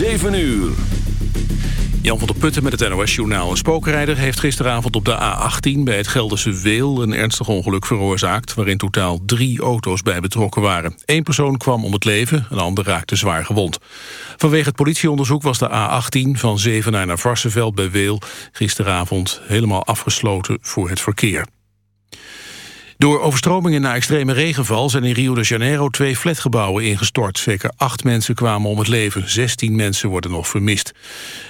7 uur. Jan van der Putten met het NOS-journaal. Een spookrijder heeft gisteravond op de A18 bij het Gelderse Weel... een ernstig ongeluk veroorzaakt... waarin totaal drie auto's bij betrokken waren. Eén persoon kwam om het leven, een ander raakte zwaar gewond. Vanwege het politieonderzoek was de A18 van Zevenaar naar Varsenveld bij Weel... gisteravond helemaal afgesloten voor het verkeer. Door overstromingen na extreme regenval zijn in Rio de Janeiro twee flatgebouwen ingestort. Zeker acht mensen kwamen om het leven. Zestien mensen worden nog vermist.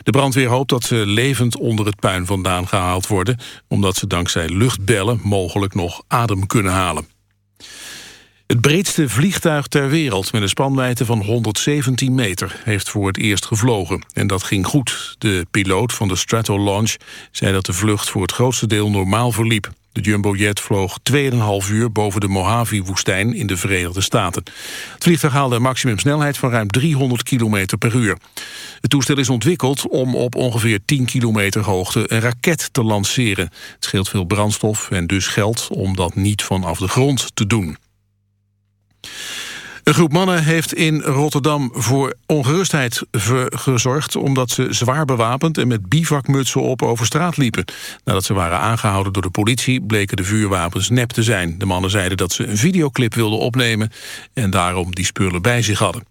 De brandweer hoopt dat ze levend onder het puin vandaan gehaald worden... omdat ze dankzij luchtbellen mogelijk nog adem kunnen halen. Het breedste vliegtuig ter wereld met een spanwijdte van 117 meter heeft voor het eerst gevlogen. En dat ging goed. De piloot van de Stratolaunch zei dat de vlucht voor het grootste deel normaal verliep. De jumbojet vloog 2,5 uur boven de Mojave-woestijn in de Verenigde Staten. Het vliegtuig haalde een maximumsnelheid van ruim 300 km per uur. Het toestel is ontwikkeld om op ongeveer 10 kilometer hoogte een raket te lanceren. Het scheelt veel brandstof en dus geld om dat niet vanaf de grond te doen. Een groep mannen heeft in Rotterdam voor ongerustheid gezorgd... omdat ze zwaar bewapend en met bivakmutsen op over straat liepen. Nadat ze waren aangehouden door de politie... bleken de vuurwapens nep te zijn. De mannen zeiden dat ze een videoclip wilden opnemen... en daarom die spullen bij zich hadden.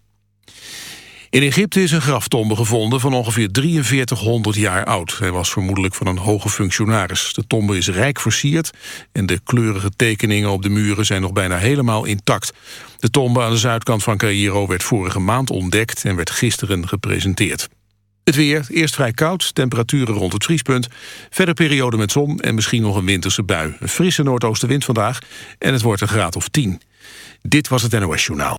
In Egypte is een graftombe gevonden van ongeveer 4300 jaar oud. Hij was vermoedelijk van een hoge functionaris. De tombe is rijk versierd en de kleurige tekeningen op de muren zijn nog bijna helemaal intact. De tombe aan de zuidkant van Cairo werd vorige maand ontdekt en werd gisteren gepresenteerd. Het weer, eerst vrij koud, temperaturen rond het vriespunt. Verder periode met zon en misschien nog een winterse bui. Een frisse noordoostenwind vandaag en het wordt een graad of 10. Dit was het NOS Journaal.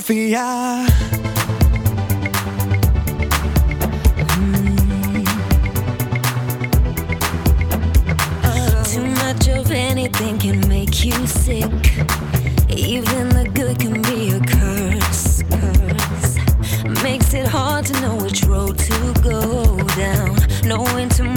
confiar. Mm. Oh, too much of anything can make you sick. Even the good can be a curse. curse. Makes it hard to know which road to go down. Knowing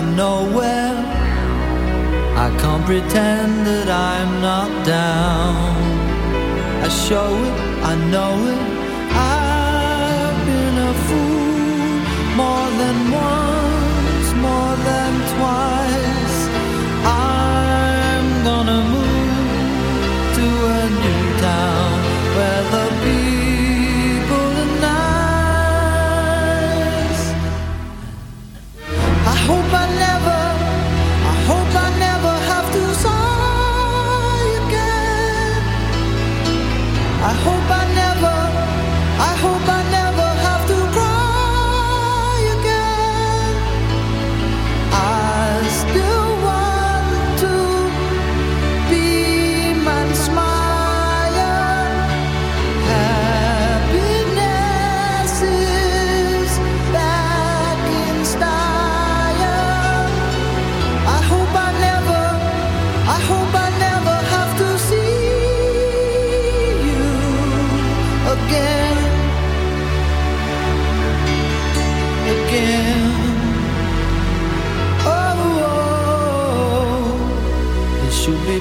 I'm nowhere. I can't pretend that I'm not down. I show it, I know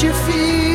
te fiz.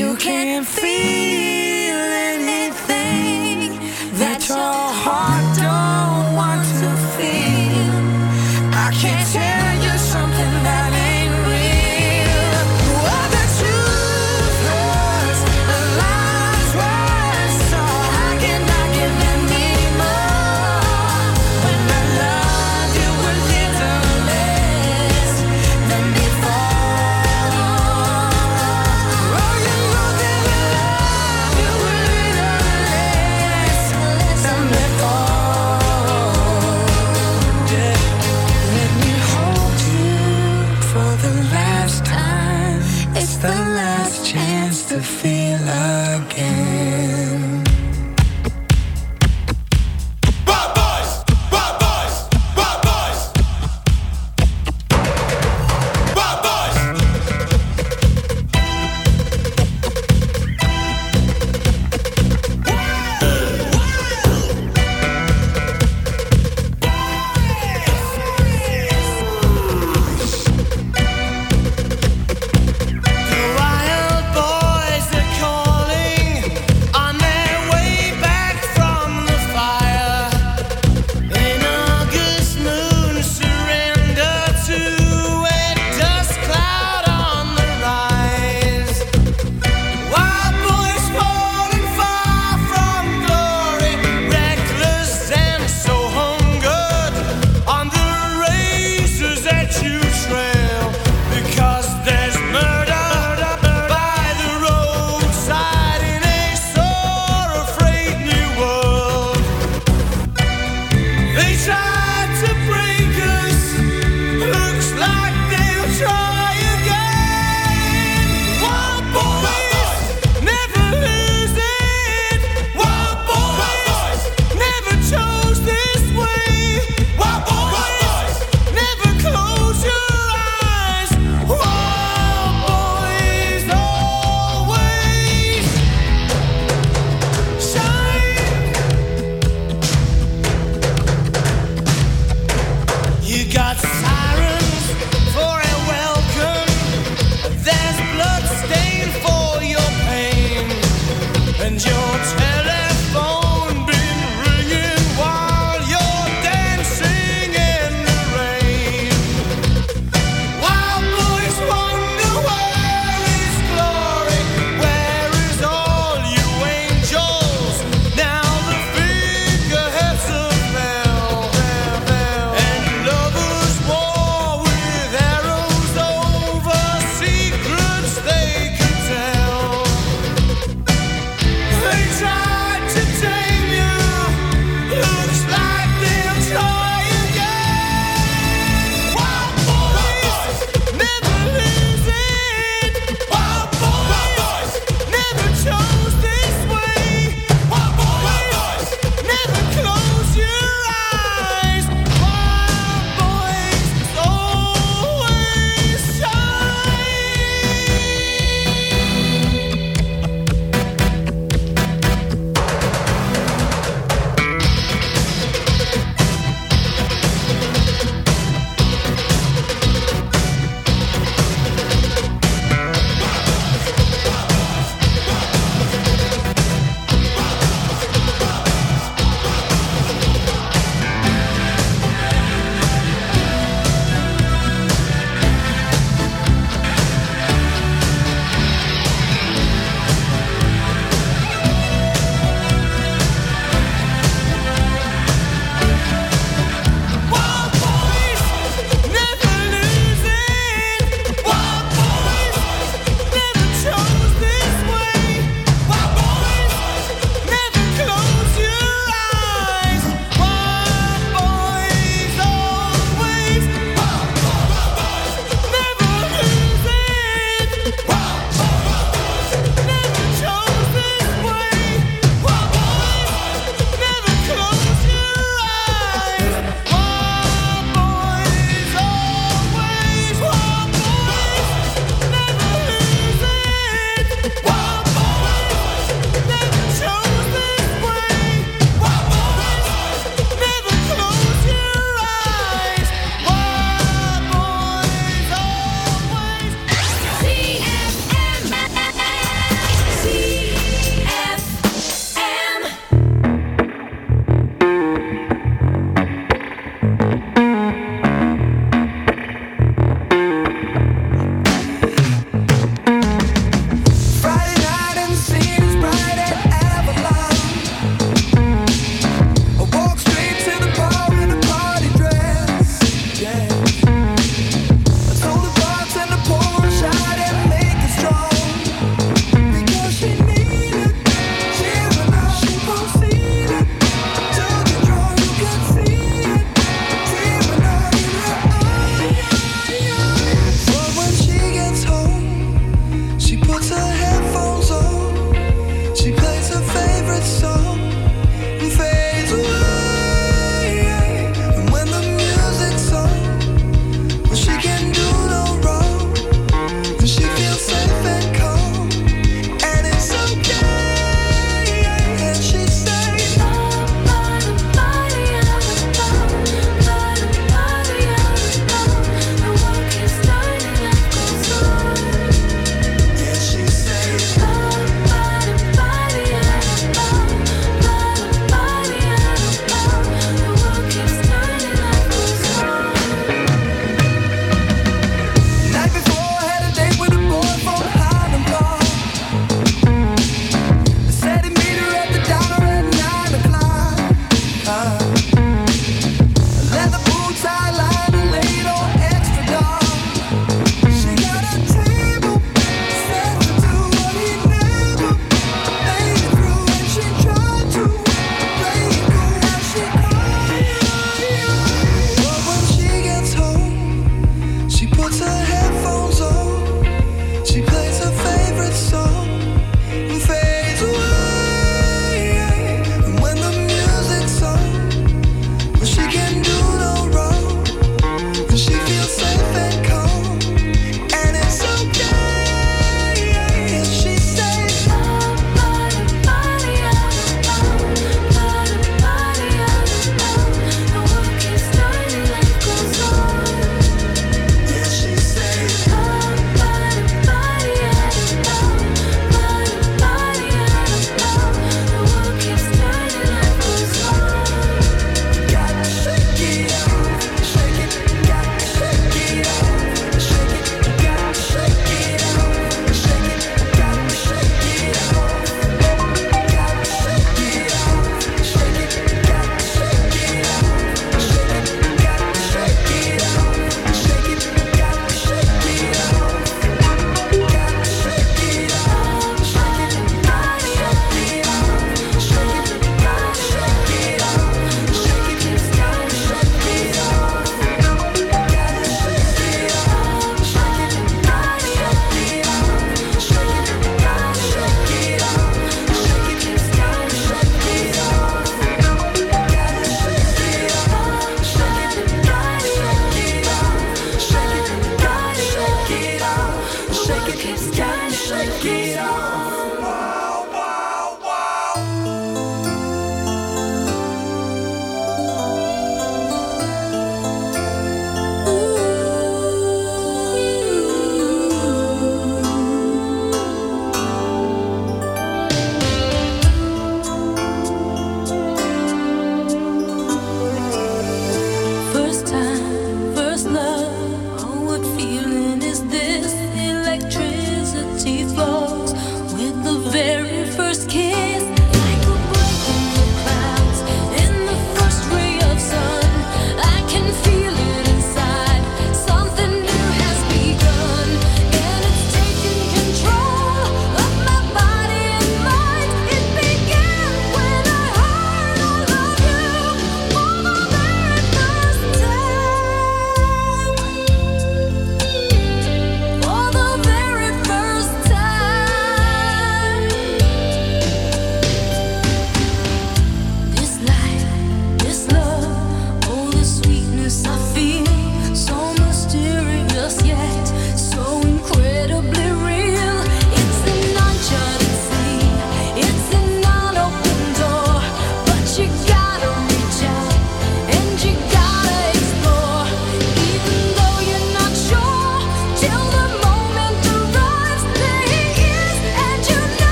You can't feel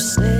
slipped.